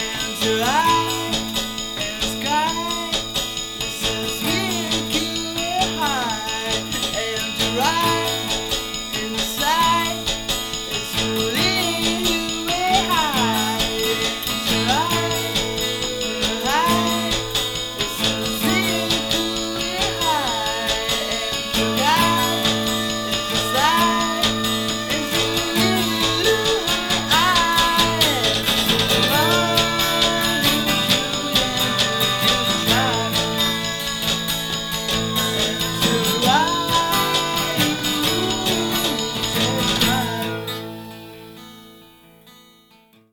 And you.